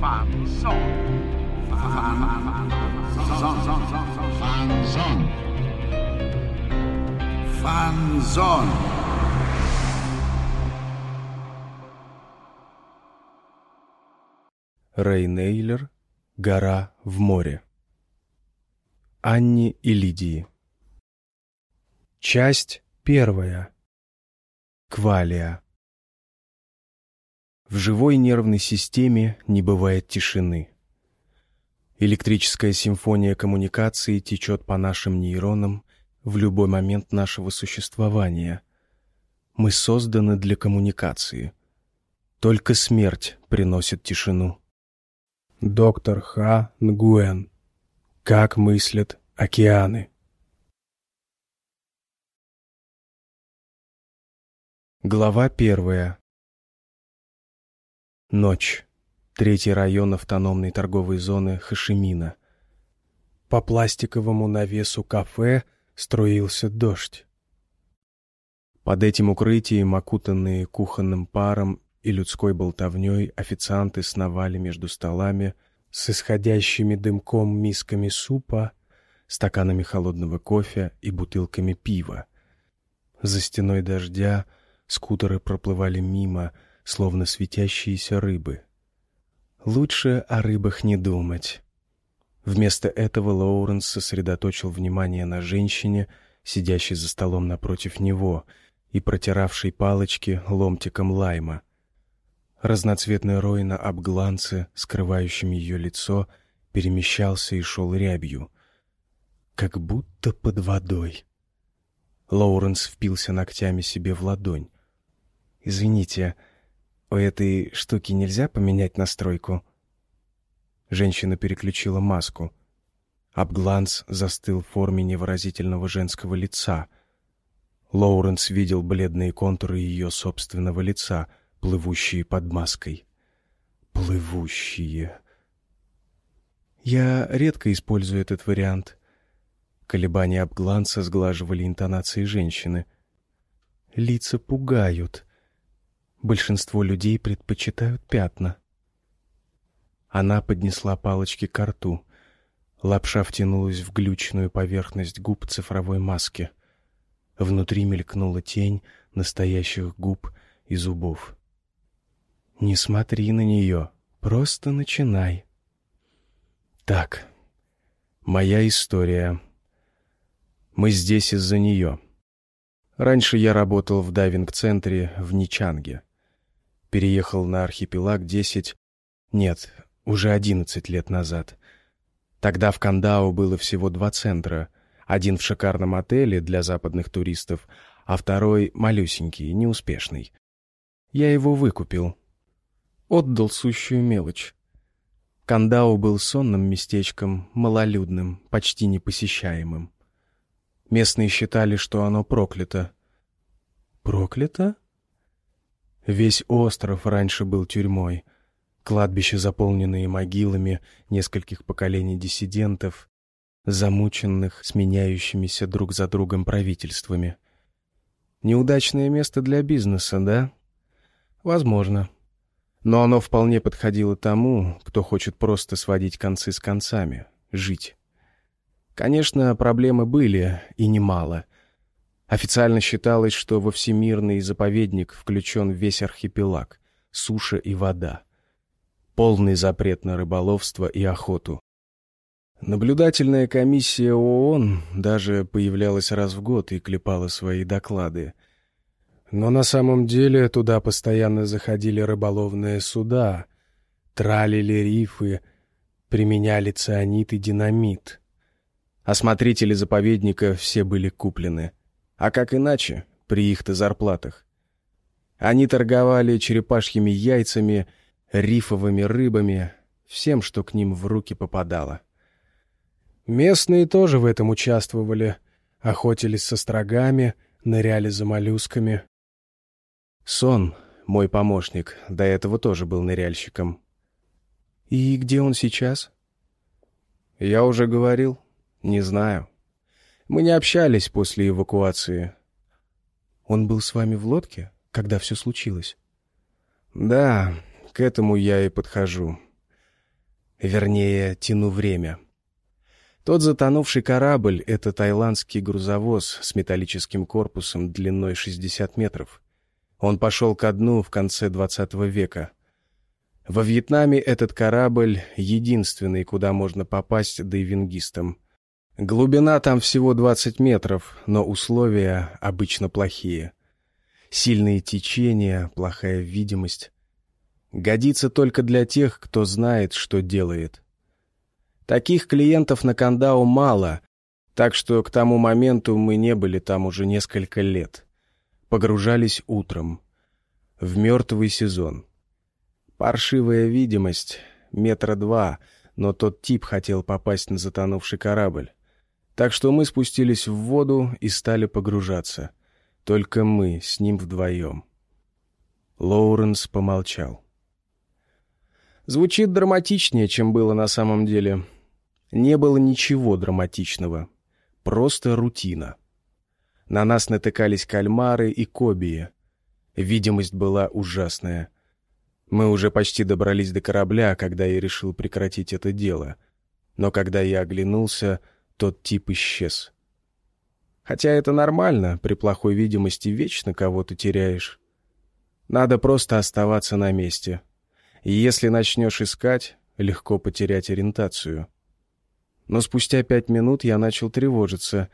Фанзон. Фанзон. Фанзон. Рэй Нейлер «Гора в море». Анни и Лидии. Часть первая. Квалия. В живой нервной системе не бывает тишины. Электрическая симфония коммуникации течет по нашим нейронам в любой момент нашего существования. Мы созданы для коммуникации. Только смерть приносит тишину. Доктор Ха Нгуэн. Как мыслят океаны. Глава первая. Ночь. Третий район автономной торговой зоны Хашимина. По пластиковому навесу кафе струился дождь. Под этим укрытием, окутанные кухонным паром и людской болтовней официанты сновали между столами с исходящими дымком мисками супа, стаканами холодного кофе и бутылками пива. За стеной дождя скутеры проплывали мимо, словно светящиеся рыбы. Лучше о рыбах не думать. Вместо этого Лоуренс сосредоточил внимание на женщине, сидящей за столом напротив него и протиравшей палочки ломтиком лайма — Разноцветный рой на обгланце, скрывающем ее лицо, перемещался и шел рябью, как будто под водой. Лоуренс впился ногтями себе в ладонь. «Извините, у этой штуки нельзя поменять настройку?» Женщина переключила маску. Обгланс застыл в форме невыразительного женского лица. Лоуренс видел бледные контуры ее собственного лица — плывущие под маской. Плывущие. Я редко использую этот вариант. Колебания обгланца сглаживали интонации женщины. Лица пугают. Большинство людей предпочитают пятна. Она поднесла палочки к рту. Лапша втянулась в глючную поверхность губ цифровой маски. Внутри мелькнула тень настоящих губ и зубов. Не смотри на нее, просто начинай. Так, моя история. Мы здесь из-за нее. Раньше я работал в дайвинг-центре в Ничанге. Переехал на архипелаг 10, нет, уже 11 лет назад. Тогда в Кандао было всего два центра. Один в шикарном отеле для западных туристов, а второй малюсенький, неуспешный. Я его выкупил, отдал сущую мелочь. Кандау был сонным местечком, малолюдным, почти непосещаемым. Местные считали, что оно проклято. Проклято? Весь остров раньше был тюрьмой. Кладбище, заполненные могилами нескольких поколений диссидентов, замученных сменяющимися друг за другом правительствами. Неудачное место для бизнеса, да? Возможно но оно вполне подходило тому, кто хочет просто сводить концы с концами, жить. Конечно, проблемы были, и немало. Официально считалось, что во всемирный заповедник включен весь архипелаг, суша и вода. Полный запрет на рыболовство и охоту. Наблюдательная комиссия ООН даже появлялась раз в год и клепала свои доклады — но на самом деле туда постоянно заходили рыболовные суда, тралили рифы, применяли цианид и динамит. Осмотрители заповедника все были куплены. А как иначе, при их-то зарплатах? Они торговали черепашьими яйцами, рифовыми рыбами, всем, что к ним в руки попадало. Местные тоже в этом участвовали, охотились со строгами, ныряли за моллюсками. Сон, мой помощник, до этого тоже был ныряльщиком. И где он сейчас? Я уже говорил. Не знаю. Мы не общались после эвакуации. Он был с вами в лодке, когда все случилось? Да, к этому я и подхожу. Вернее, тяну время. Тот затонувший корабль — это тайландский грузовоз с металлическим корпусом длиной 60 метров. Он пошел ко дну в конце 20 века. Во Вьетнаме этот корабль — единственный, куда можно попасть дайвингистам. Глубина там всего 20 метров, но условия обычно плохие. Сильные течения, плохая видимость. Годится только для тех, кто знает, что делает. Таких клиентов на Кандау мало, так что к тому моменту мы не были там уже несколько лет. Погружались утром. В мертвый сезон. Паршивая видимость, метра два, но тот тип хотел попасть на затонувший корабль. Так что мы спустились в воду и стали погружаться. Только мы с ним вдвоем. Лоуренс помолчал. Звучит драматичнее, чем было на самом деле. Не было ничего драматичного. Просто рутина. На нас натыкались кальмары и кобии. Видимость была ужасная. Мы уже почти добрались до корабля, когда я решил прекратить это дело. Но когда я оглянулся, тот тип исчез. Хотя это нормально, при плохой видимости вечно кого-то теряешь. Надо просто оставаться на месте. И если начнешь искать, легко потерять ориентацию но спустя пять минут я начал тревожиться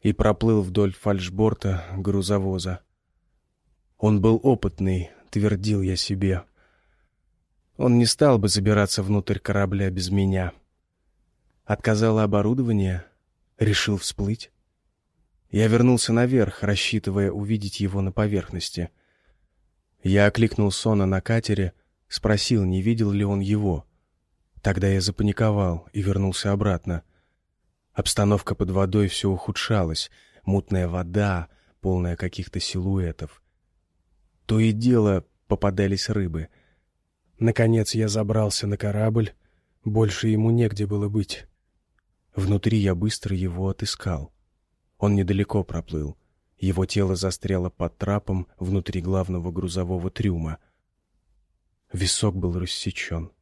и проплыл вдоль фальшборта грузовоза. Он был опытный, твердил я себе. Он не стал бы забираться внутрь корабля без меня. Отказало оборудование, решил всплыть. Я вернулся наверх, рассчитывая увидеть его на поверхности. Я окликнул Сона на катере, спросил, не видел ли он его — Тогда я запаниковал и вернулся обратно. Обстановка под водой все ухудшалась. Мутная вода, полная каких-то силуэтов. То и дело попадались рыбы. Наконец я забрался на корабль. Больше ему негде было быть. Внутри я быстро его отыскал. Он недалеко проплыл. Его тело застряло под трапом внутри главного грузового трюма. Висок был рассечен.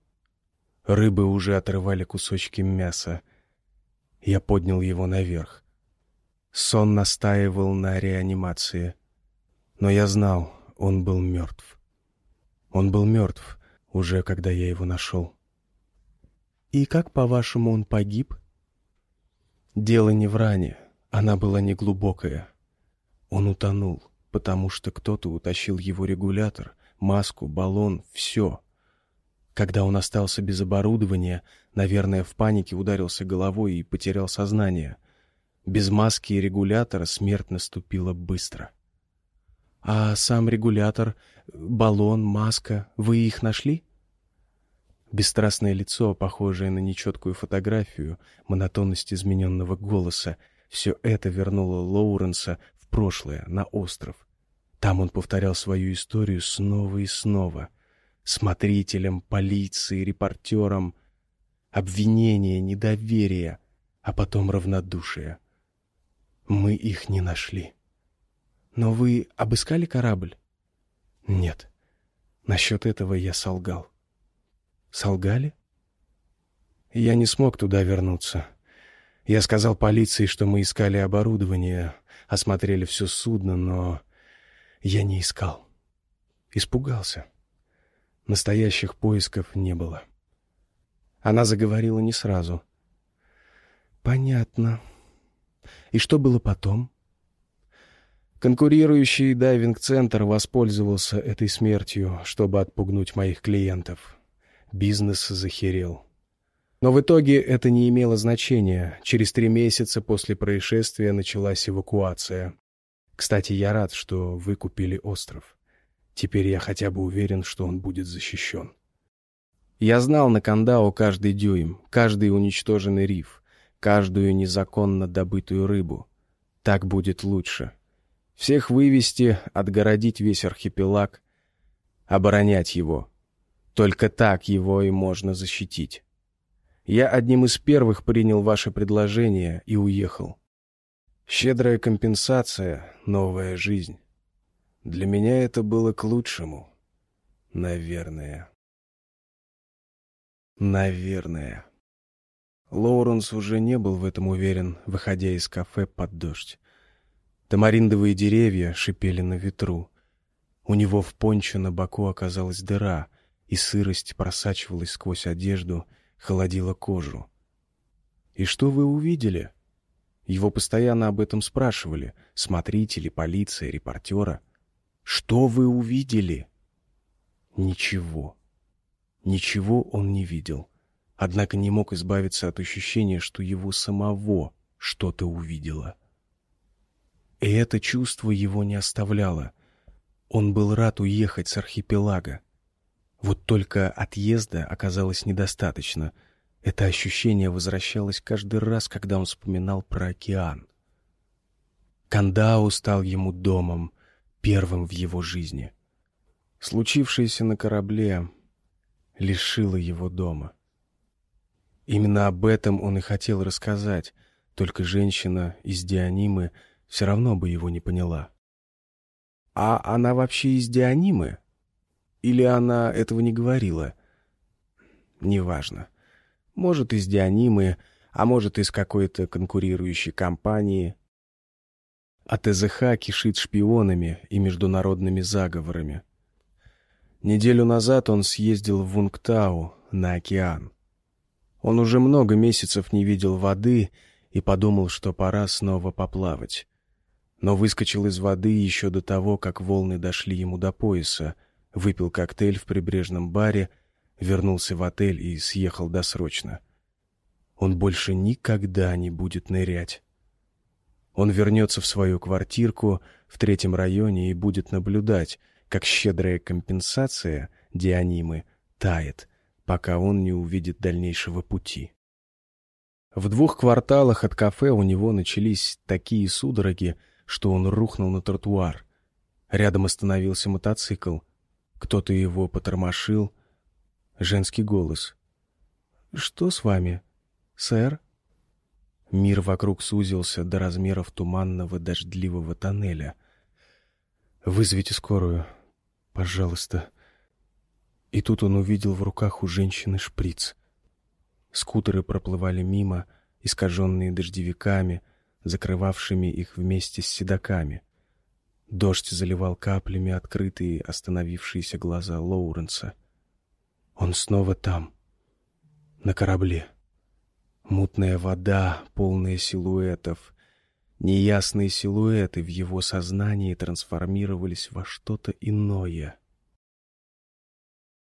Рыбы уже отрывали кусочки мяса. Я поднял его наверх. Сон настаивал на реанимации. Но я знал, он был мертв. Он был мертв, уже когда я его нашел. «И как, по-вашему, он погиб?» «Дело не в ране. Она была неглубокая. Он утонул, потому что кто-то утащил его регулятор, маску, баллон, все. Когда он остался без оборудования, наверное, в панике ударился головой и потерял сознание. Без маски и регулятора смерть наступила быстро. «А сам регулятор, баллон, маска, вы их нашли?» Бесстрастное лицо, похожее на нечеткую фотографию, монотонность измененного голоса — все это вернуло Лоуренса в прошлое, на остров. Там он повторял свою историю снова и снова — смотрителям, полиции, репортерам. Обвинение, недоверие, а потом равнодушие. Мы их не нашли. Но вы обыскали корабль? Нет. Насчет этого я солгал. Солгали? Я не смог туда вернуться. Я сказал полиции, что мы искали оборудование, осмотрели все судно, но я не искал. Испугался. Настоящих поисков не было. Она заговорила не сразу. «Понятно. И что было потом?» Конкурирующий дайвинг-центр воспользовался этой смертью, чтобы отпугнуть моих клиентов. Бизнес захерел. Но в итоге это не имело значения. Через три месяца после происшествия началась эвакуация. Кстати, я рад, что вы купили остров. Теперь я хотя бы уверен, что он будет защищен. Я знал на Кандао каждый дюйм, каждый уничтоженный риф, каждую незаконно добытую рыбу. Так будет лучше. Всех вывести, отгородить весь архипелаг, оборонять его. Только так его и можно защитить. Я одним из первых принял ваше предложение и уехал. Щедрая компенсация, новая жизнь. Для меня это было к лучшему, наверное. Наверное. Лоуренс уже не был в этом уверен, выходя из кафе под дождь. Тамариндовые деревья шипели на ветру. У него в пончо на боку оказалась дыра, и сырость просачивалась сквозь одежду, холодила кожу. «И что вы увидели?» Его постоянно об этом спрашивали. Смотрители, полиция, репортера. «Что вы увидели?» Ничего. Ничего он не видел. Однако не мог избавиться от ощущения, что его самого что-то увидело. И это чувство его не оставляло. Он был рад уехать с архипелага. Вот только отъезда оказалось недостаточно. Это ощущение возвращалось каждый раз, когда он вспоминал про океан. Кандау стал ему домом, первым в его жизни. Случившееся на корабле лишило его дома. Именно об этом он и хотел рассказать, только женщина из Дианимы все равно бы его не поняла. А она вообще из Дианимы? Или она этого не говорила? Неважно. Может, из Дианимы, а может, из какой-то конкурирующей компании. А ТЗХ кишит шпионами и международными заговорами. Неделю назад он съездил в Вунгтау, на океан. Он уже много месяцев не видел воды и подумал, что пора снова поплавать. Но выскочил из воды еще до того, как волны дошли ему до пояса, выпил коктейль в прибрежном баре, вернулся в отель и съехал досрочно. Он больше никогда не будет нырять. Он вернется в свою квартирку в третьем районе и будет наблюдать, как щедрая компенсация Дианимы тает, пока он не увидит дальнейшего пути. В двух кварталах от кафе у него начались такие судороги, что он рухнул на тротуар. Рядом остановился мотоцикл. Кто-то его потормошил. Женский голос. «Что с вами, сэр?» Мир вокруг сузился до размеров туманного дождливого тоннеля. «Вызовите скорую», Пожалуйста. И тут он увидел в руках у женщины шприц. Скутеры проплывали мимо, искаженные дождевиками, закрывавшими их вместе с седаками. Дождь заливал каплями открытые остановившиеся глаза Лоуренса. Он снова там, на корабле. Мутная вода, полная силуэтов. Неясные силуэты в его сознании трансформировались во что-то иное.